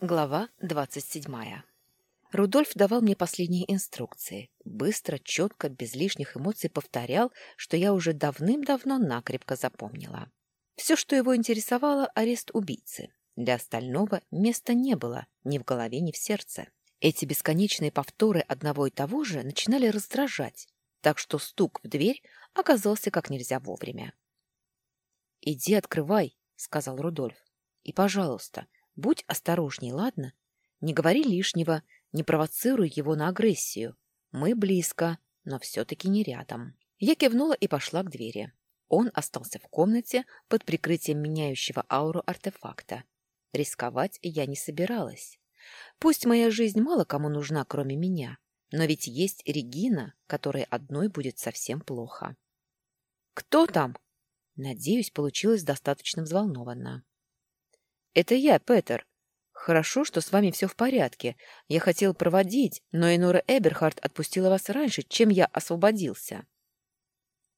Глава двадцать седьмая. Рудольф давал мне последние инструкции. Быстро, четко, без лишних эмоций повторял, что я уже давным-давно накрепко запомнила. Все, что его интересовало, арест убийцы. Для остального места не было ни в голове, ни в сердце. Эти бесконечные повторы одного и того же начинали раздражать, так что стук в дверь оказался как нельзя вовремя. «Иди открывай», — сказал Рудольф. «И, пожалуйста, — Будь осторожней, ладно? Не говори лишнего, не провоцируй его на агрессию. Мы близко, но все-таки не рядом. Я кивнула и пошла к двери. Он остался в комнате под прикрытием меняющего ауру артефакта. Рисковать я не собиралась. Пусть моя жизнь мало кому нужна, кроме меня, но ведь есть Регина, которой одной будет совсем плохо. «Кто там?» Надеюсь, получилось достаточно взволнованно. «Это я, Петер. Хорошо, что с вами все в порядке. Я хотел проводить, но Энора Эберхард отпустила вас раньше, чем я освободился».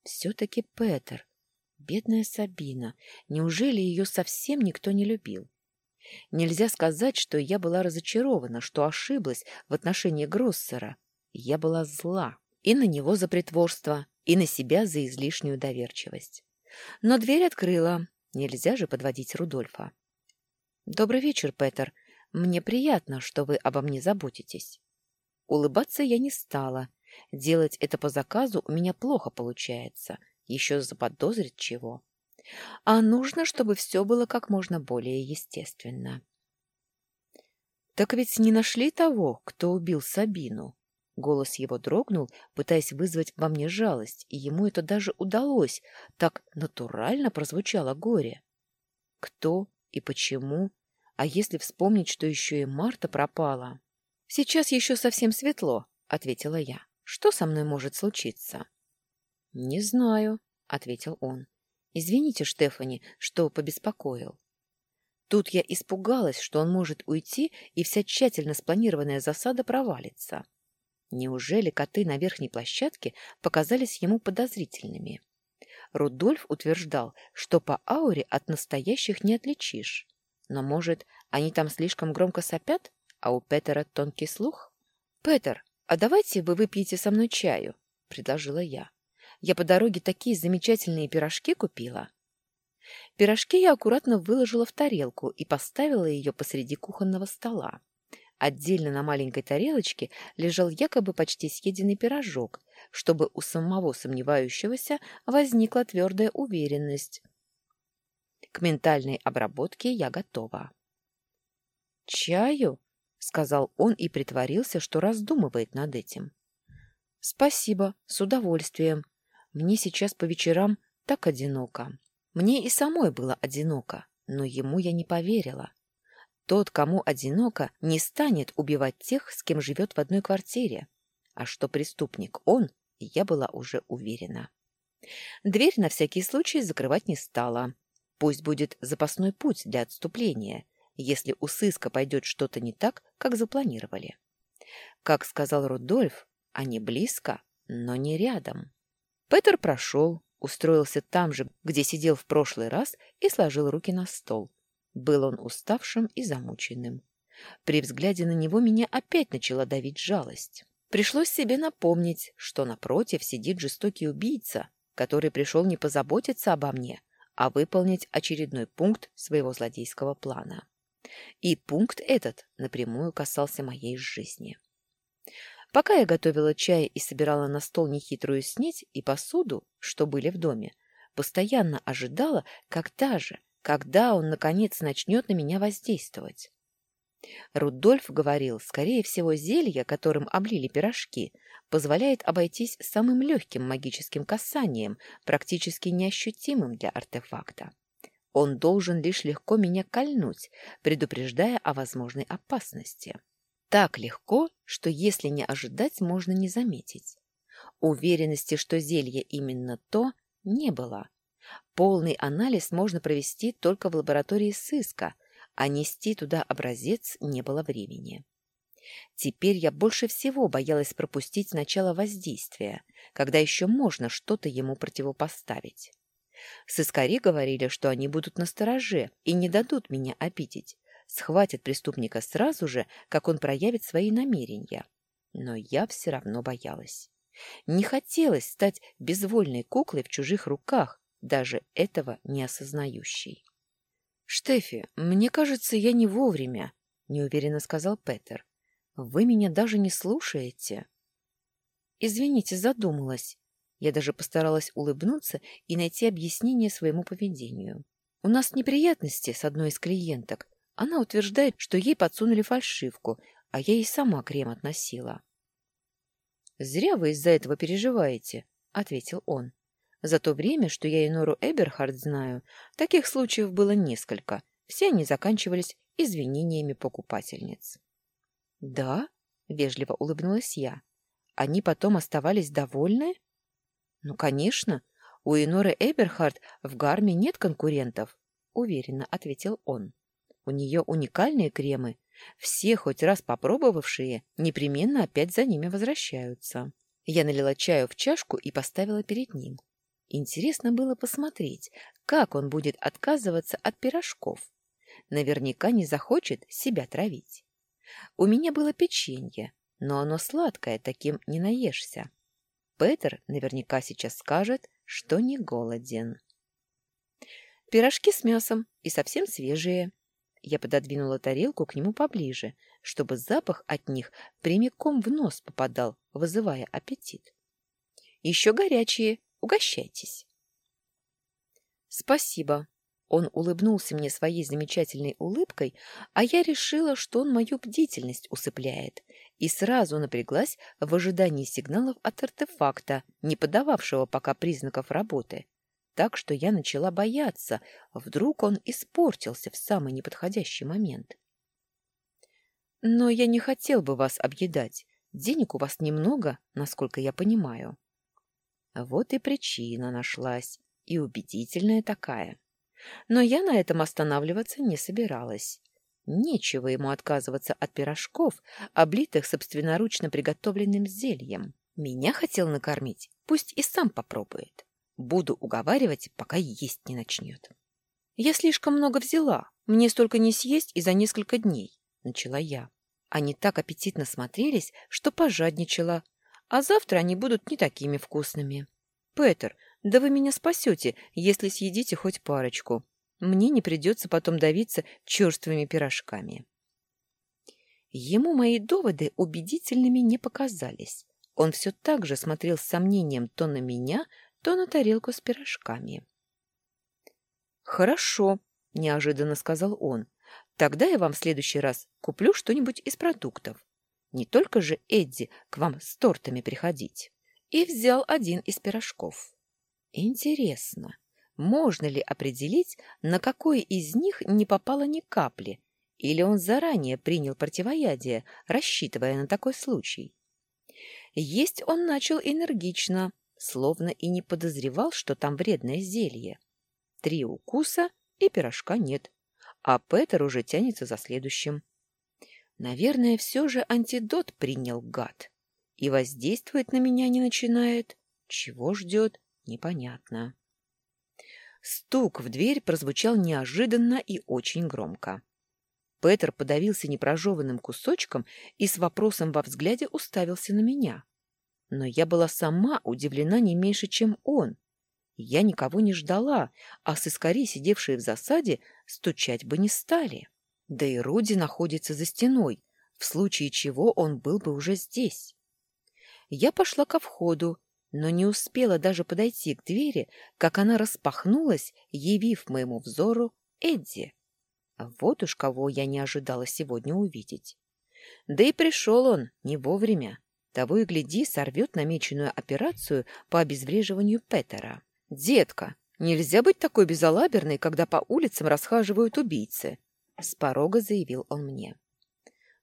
«Все-таки Петер. Бедная Сабина. Неужели ее совсем никто не любил?» Нельзя сказать, что я была разочарована, что ошиблась в отношении Гроссера. Я была зла и на него за притворство, и на себя за излишнюю доверчивость. Но дверь открыла. Нельзя же подводить Рудольфа. «Добрый вечер, Петер. Мне приятно, что вы обо мне заботитесь». Улыбаться я не стала. Делать это по заказу у меня плохо получается. Еще заподозрит чего. А нужно, чтобы все было как можно более естественно. «Так ведь не нашли того, кто убил Сабину?» Голос его дрогнул, пытаясь вызвать во мне жалость, и ему это даже удалось. Так натурально прозвучало горе. Кто и почему? А если вспомнить, что еще и Марта пропала? Сейчас еще совсем светло, ответила я. Что со мной может случиться? Не знаю, ответил он. Извините, Штефани, что побеспокоил. Тут я испугалась, что он может уйти, и вся тщательно спланированная засада провалится. Неужели коты на верхней площадке показались ему подозрительными? Рудольф утверждал, что по ауре от настоящих не отличишь. Но, может, они там слишком громко сопят, а у Петера тонкий слух? — Петер, а давайте вы выпьете со мной чаю, — предложила я. Я по дороге такие замечательные пирожки купила. Пирожки я аккуратно выложила в тарелку и поставила ее посреди кухонного стола. Отдельно на маленькой тарелочке лежал якобы почти съеденный пирожок, чтобы у самого сомневающегося возникла твердая уверенность, к ментальной обработке я готова. «Чаю?» — сказал он и притворился, что раздумывает над этим. «Спасибо, с удовольствием. Мне сейчас по вечерам так одиноко. Мне и самой было одиноко, но ему я не поверила. Тот, кому одиноко, не станет убивать тех, с кем живет в одной квартире. А что преступник он, я была уже уверена. Дверь на всякий случай закрывать не стала. Пусть будет запасной путь для отступления, если у сыска пойдет что-то не так, как запланировали. Как сказал Рудольф, они близко, но не рядом. Петер прошел, устроился там же, где сидел в прошлый раз, и сложил руки на стол. Был он уставшим и замученным. При взгляде на него меня опять начала давить жалость. Пришлось себе напомнить, что напротив сидит жестокий убийца, который пришел не позаботиться обо мне, а выполнить очередной пункт своего злодейского плана. И пункт этот напрямую касался моей жизни. Пока я готовила чай и собирала на стол нехитрую снеть и посуду, что были в доме, постоянно ожидала, когда же, когда он, наконец, начнет на меня воздействовать. Рудольф говорил, скорее всего, зелье, которым облили пирожки, позволяет обойтись самым легким магическим касанием, практически неощутимым для артефакта. Он должен лишь легко меня кольнуть, предупреждая о возможной опасности. Так легко, что если не ожидать, можно не заметить. Уверенности, что зелье именно то, не было. Полный анализ можно провести только в лаборатории сыска, а нести туда образец не было времени. Теперь я больше всего боялась пропустить начало воздействия, когда еще можно что-то ему противопоставить. Сыскари говорили, что они будут настороже и не дадут меня обидеть. схватят преступника сразу же, как он проявит свои намерения. Но я все равно боялась. Не хотелось стать безвольной куклой в чужих руках, даже этого не осознающей. «Штефи, мне кажется, я не вовремя», — неуверенно сказал Петер. «Вы меня даже не слушаете». «Извините, задумалась». Я даже постаралась улыбнуться и найти объяснение своему поведению. «У нас неприятности с одной из клиенток. Она утверждает, что ей подсунули фальшивку, а я ей сама крем относила». «Зря вы из-за этого переживаете», — ответил он. «За то время, что я и Нору Эберхард знаю, таких случаев было несколько. Все они заканчивались извинениями покупательниц». «Да?» — вежливо улыбнулась я. «Они потом оставались довольны?» «Ну, конечно. У Иноры Эберхард в Гарме нет конкурентов», — уверенно ответил он. «У нее уникальные кремы, все, хоть раз попробовавшие, непременно опять за ними возвращаются. Я налила чаю в чашку и поставила перед ним. Интересно было посмотреть, как он будет отказываться от пирожков. Наверняка не захочет себя травить. У меня было печенье, но оно сладкое, таким не наешься. Петер наверняка сейчас скажет, что не голоден. Пирожки с мясом и совсем свежие. Я пододвинула тарелку к нему поближе, чтобы запах от них прямиком в нос попадал, вызывая аппетит. «Еще горячие. Угощайтесь». «Спасибо». Он улыбнулся мне своей замечательной улыбкой, а я решила, что он мою бдительность усыпляет, и сразу напряглась в ожидании сигналов от артефакта, не подававшего пока признаков работы так что я начала бояться, вдруг он испортился в самый неподходящий момент. Но я не хотел бы вас объедать. Денег у вас немного, насколько я понимаю. Вот и причина нашлась, и убедительная такая. Но я на этом останавливаться не собиралась. Нечего ему отказываться от пирожков, облитых собственноручно приготовленным зельем. Меня хотел накормить, пусть и сам попробует. Буду уговаривать, пока есть не начнет. Я слишком много взяла. Мне столько не съесть и за несколько дней, — начала я. Они так аппетитно смотрелись, что пожадничала. А завтра они будут не такими вкусными. Петер, да вы меня спасете, если съедите хоть парочку. Мне не придется потом давиться черствыми пирожками. Ему мои доводы убедительными не показались. Он все так же смотрел с сомнением то на меня, то на тарелку с пирожками. «Хорошо», — неожиданно сказал он. «Тогда я вам в следующий раз куплю что-нибудь из продуктов. Не только же Эдди к вам с тортами приходить». И взял один из пирожков. Интересно, можно ли определить, на какой из них не попало ни капли, или он заранее принял противоядие, рассчитывая на такой случай? Есть он начал энергично, словно и не подозревал, что там вредное зелье. Три укуса и пирожка нет, а Петер уже тянется за следующим. Наверное, все же антидот принял гад. И воздействовать на меня не начинает. Чего ждет, непонятно. Стук в дверь прозвучал неожиданно и очень громко. Петер подавился непрожеванным кусочком и с вопросом во взгляде уставился на меня. Но я была сама удивлена не меньше, чем он. Я никого не ждала, а сыскари, сидевшие в засаде, стучать бы не стали. Да и Руди находится за стеной, в случае чего он был бы уже здесь. Я пошла ко входу, но не успела даже подойти к двери, как она распахнулась, явив моему взору Эдди. Вот уж кого я не ожидала сегодня увидеть. Да и пришел он не вовремя. Того и гляди, сорвет намеченную операцию по обезвреживанию Петера. «Детка, нельзя быть такой безалаберной, когда по улицам расхаживают убийцы», — с порога заявил он мне.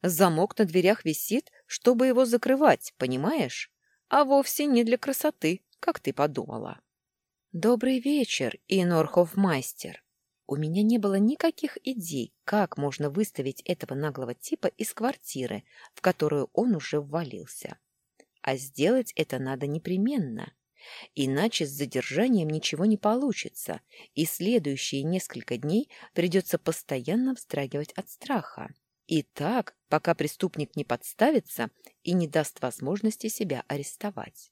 «Замок на дверях висит, чтобы его закрывать, понимаешь? А вовсе не для красоты, как ты подумала». «Добрый вечер, Инорхов-мастер», у меня не было никаких идей, как можно выставить этого наглого типа из квартиры, в которую он уже ввалился. А сделать это надо непременно. Иначе с задержанием ничего не получится, и следующие несколько дней придется постоянно вздрагивать от страха. И так, пока преступник не подставится и не даст возможности себя арестовать.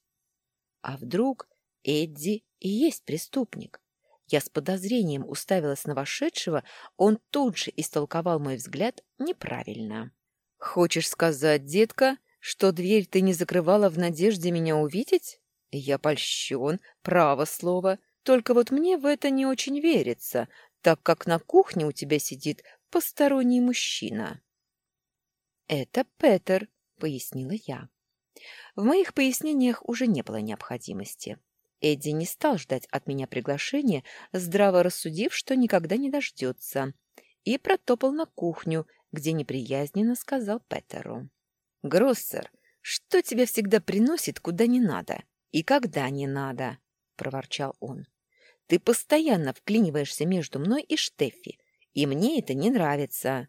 А вдруг Эдди и есть преступник? Я с подозрением уставилась на вошедшего, он тут же истолковал мой взгляд неправильно. «Хочешь сказать, детка, что дверь ты не закрывала в надежде меня увидеть?» «Я польщен, право слово, только вот мне в это не очень верится, так как на кухне у тебя сидит посторонний мужчина». «Это Петер», — пояснила я. В моих пояснениях уже не было необходимости. Эдди не стал ждать от меня приглашения, здраво рассудив, что никогда не дождется, и протопал на кухню, где неприязненно сказал Петеру. «Гроссер, что тебя всегда приносит куда не надо и когда не надо?» — проворчал он. «Ты постоянно вклиниваешься между мной и Штеффи, и мне это не нравится.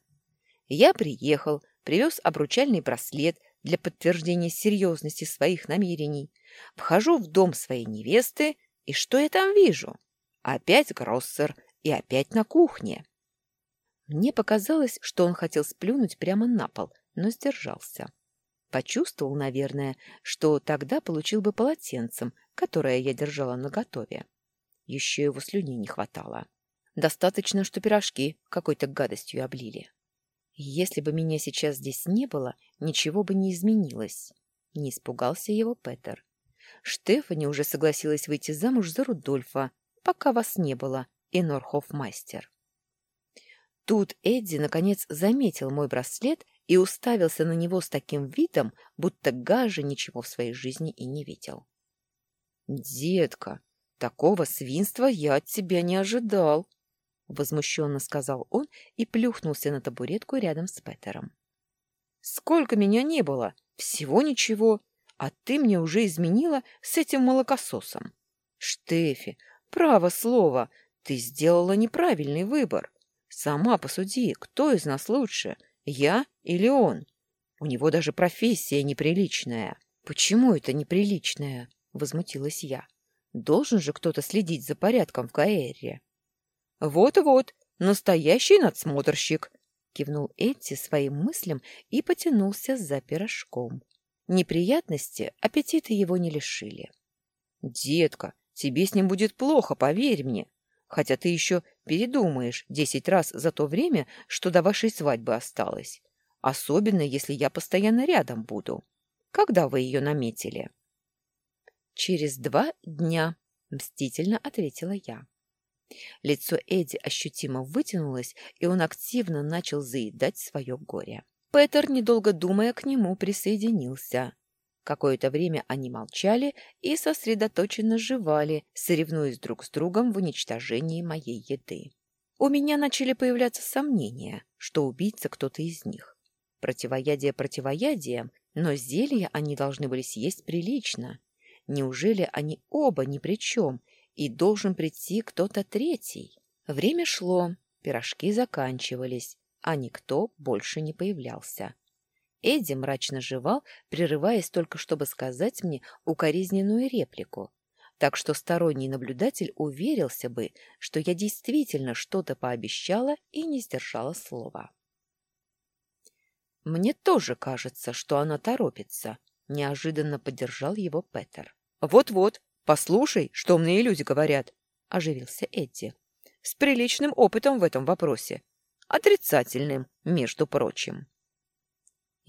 Я приехал, привез обручальный браслет для подтверждения серьезности своих намерений, вхожу в дом своей невесты, и что я там вижу? Опять Гроссер и опять на кухне. Мне показалось, что он хотел сплюнуть прямо на пол, но сдержался. Почувствовал, наверное, что тогда получил бы полотенцем, которое я держала наготове. Еще его слюней не хватало. Достаточно, что пирожки какой-то гадостью облили. Если бы меня сейчас здесь не было, ничего бы не изменилось. Не испугался его Петер. Штефани уже согласилась выйти замуж за Рудольфа, пока вас не было, Энорхофмастер. Тут Эдди, наконец, заметил мой браслет и уставился на него с таким видом, будто Гажа ничего в своей жизни и не видел. «Детка, такого свинства я от тебя не ожидал», — возмущенно сказал он и плюхнулся на табуретку рядом с Петером. «Сколько меня не было! Всего ничего! А ты мне уже изменила с этим молокососом! Штефи, право слово, ты сделала неправильный выбор. Сама посуди, кто из нас лучше, я или он? У него даже профессия неприличная». «Почему это неприличная?» — возмутилась я. «Должен же кто-то следить за порядком в Каэре». «Вот-вот, настоящий надсмотрщик!» — кивнул Эдди своим мыслям и потянулся за пирожком. Неприятности аппетита его не лишили. «Детка, тебе с ним будет плохо, поверь мне. Хотя ты еще передумаешь десять раз за то время, что до вашей свадьбы осталось. Особенно, если я постоянно рядом буду. Когда вы ее наметили?» «Через два дня», — мстительно ответила я. Лицо Эдди ощутимо вытянулось, и он активно начал заедать свое горе. Петер, недолго думая, к нему присоединился. Какое-то время они молчали и сосредоточенно жевали, соревнуясь друг с другом в уничтожении моей еды. У меня начали появляться сомнения, что убийца кто-то из них. Противоядие противоядием, но зелья они должны были съесть прилично. Неужели они оба ни при чем, и должен прийти кто-то третий. Время шло, пирожки заканчивались, а никто больше не появлялся. Эдди мрачно жевал, прерываясь только, чтобы сказать мне укоризненную реплику, так что сторонний наблюдатель уверился бы, что я действительно что-то пообещала и не сдержала слова. «Мне тоже кажется, что она торопится», — неожиданно поддержал его Петер. «Вот-вот, «Послушай, что умные люди говорят», — оживился Эдди. «С приличным опытом в этом вопросе. Отрицательным, между прочим».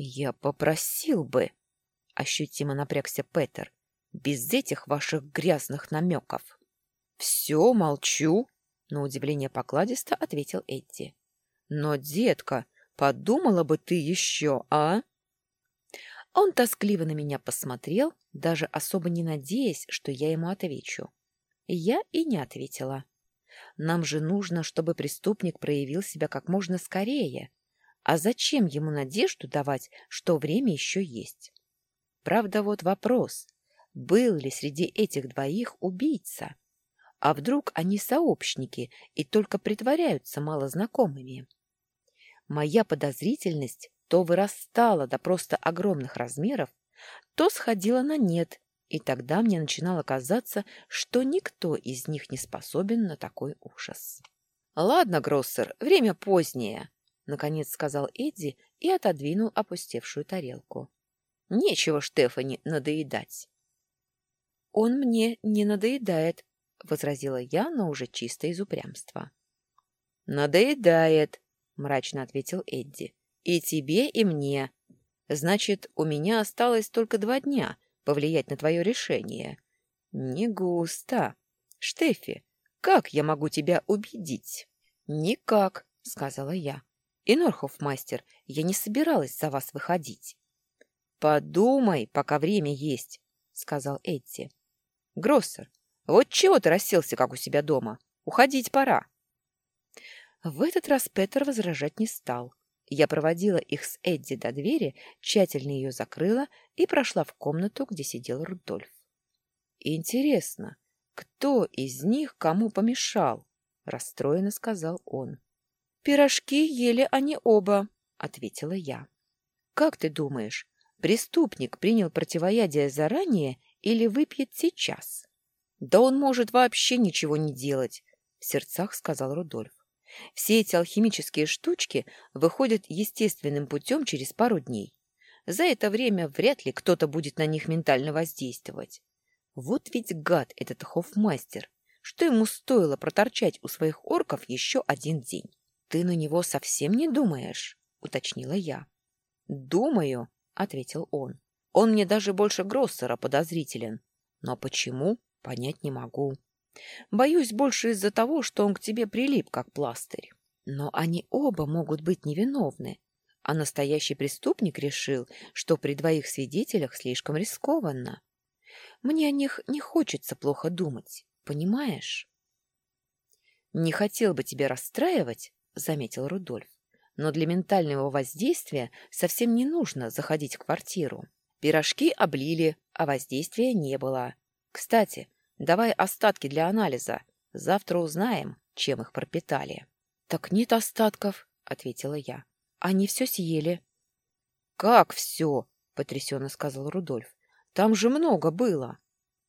«Я попросил бы», — ощутимо напрягся Петер, «без этих ваших грязных намеков». «Все, молчу», — на удивление покладисто ответил Эдди. «Но, детка, подумала бы ты еще, а?» Он тоскливо на меня посмотрел, даже особо не надеясь, что я ему отвечу. Я и не ответила. Нам же нужно, чтобы преступник проявил себя как можно скорее. А зачем ему надежду давать, что время еще есть? Правда, вот вопрос. Был ли среди этих двоих убийца? А вдруг они сообщники и только притворяются малознакомыми? Моя подозрительность то вырастала до просто огромных размеров, то сходила на нет, И тогда мне начинало казаться, что никто из них не способен на такой ужас. «Ладно, Гроссер, время позднее», — наконец сказал Эдди и отодвинул опустевшую тарелку. «Нечего Штефани надоедать». «Он мне не надоедает», — возразила я, но уже чисто из упрямства. «Надоедает», — мрачно ответил Эдди. «И тебе, и мне. Значит, у меня осталось только два дня повлиять на твое решение». «Не густо. Штефи, как я могу тебя убедить?» «Никак», — сказала я. «И мастер, я не собиралась за вас выходить». «Подумай, пока время есть», — сказал Эдди. «Гроссер, вот чего ты расселся, как у себя дома? Уходить пора». В этот раз Петер возражать не стал. Я проводила их с Эдди до двери, тщательно ее закрыла и прошла в комнату, где сидел Рудольф. «Интересно, кто из них кому помешал?» — расстроенно сказал он. «Пирожки ели они оба», — ответила я. «Как ты думаешь, преступник принял противоядие заранее или выпьет сейчас?» «Да он может вообще ничего не делать», — в сердцах сказал Рудольф. Все эти алхимические штучки выходят естественным путем через пару дней. За это время вряд ли кто-то будет на них ментально воздействовать. Вот ведь гад этот хофмастер. Что ему стоило проторчать у своих орков еще один день? Ты на него совсем не думаешь? Уточнила я. Думаю, ответил он. Он мне даже больше Гроссера подозрителен. Но почему, понять не могу. Боюсь больше из-за того, что он к тебе прилип, как пластырь. Но они оба могут быть невиновны, а настоящий преступник решил, что при двоих свидетелях слишком рискованно. Мне о них не хочется плохо думать, понимаешь? «Не хотел бы тебя расстраивать», — заметил Рудольф, «но для ментального воздействия совсем не нужно заходить в квартиру. Пирожки облили, а воздействия не было. Кстати, Давай остатки для анализа. Завтра узнаем, чем их пропитали. — Так нет остатков, — ответила я. — Они все съели. — Как все? — потрясенно сказал Рудольф. — Там же много было.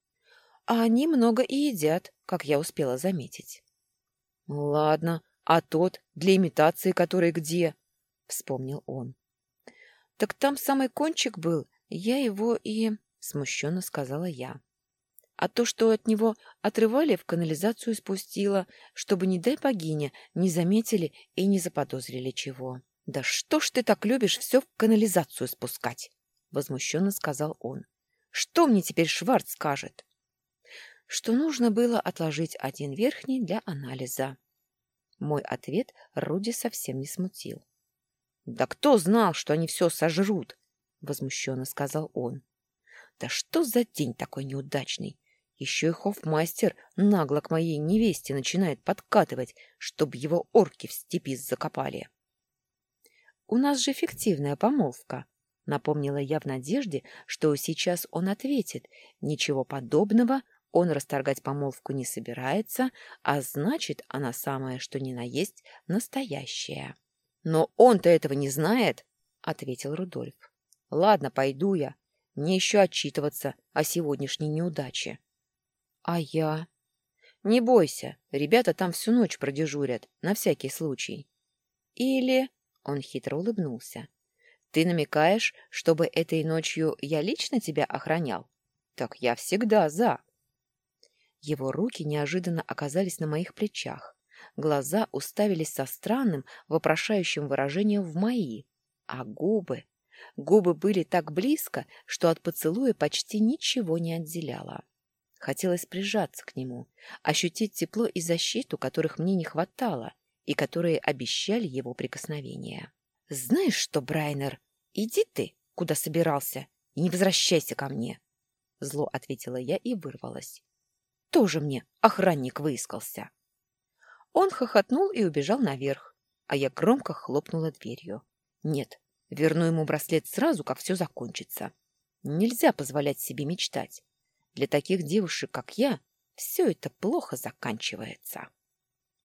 — А они много и едят, как я успела заметить. — Ладно, а тот, для имитации который где? — вспомнил он. — Так там самый кончик был, я его и... — смущенно сказала я а то, что от него отрывали, в канализацию спустила, чтобы, не дай богиня, не заметили и не заподозрили чего. — Да что ж ты так любишь все в канализацию спускать? — возмущенно сказал он. — Что мне теперь Шварц скажет? Что нужно было отложить один верхний для анализа. Мой ответ Руди совсем не смутил. — Да кто знал, что они все сожрут? — возмущенно сказал он. — Да что за день такой неудачный? Еще и хофмастер нагло к моей невесте начинает подкатывать, чтобы его орки в степи закопали. «У нас же фиктивная помолвка», — напомнила я в надежде, что сейчас он ответит. «Ничего подобного, он расторгать помолвку не собирается, а значит, она самая что ни на есть настоящая». «Но он-то этого не знает», — ответил Рудольф. «Ладно, пойду я. Мне еще отчитываться о сегодняшней неудаче». А я? Не бойся, ребята там всю ночь продежурят, на всякий случай. Или... Он хитро улыбнулся. Ты намекаешь, чтобы этой ночью я лично тебя охранял? Так я всегда за. Его руки неожиданно оказались на моих плечах. Глаза уставились со странным, вопрошающим выражением в мои. А губы... Губы были так близко, что от поцелуя почти ничего не отделяло. Хотелось прижаться к нему, ощутить тепло и защиту, которых мне не хватало и которые обещали его прикосновения. «Знаешь что, Брайнер, иди ты, куда собирался, и не возвращайся ко мне!» Зло ответила я и вырвалась. «Тоже мне охранник выискался!» Он хохотнул и убежал наверх, а я громко хлопнула дверью. «Нет, верну ему браслет сразу, как все закончится. Нельзя позволять себе мечтать. Для таких девушек, как я, все это плохо заканчивается.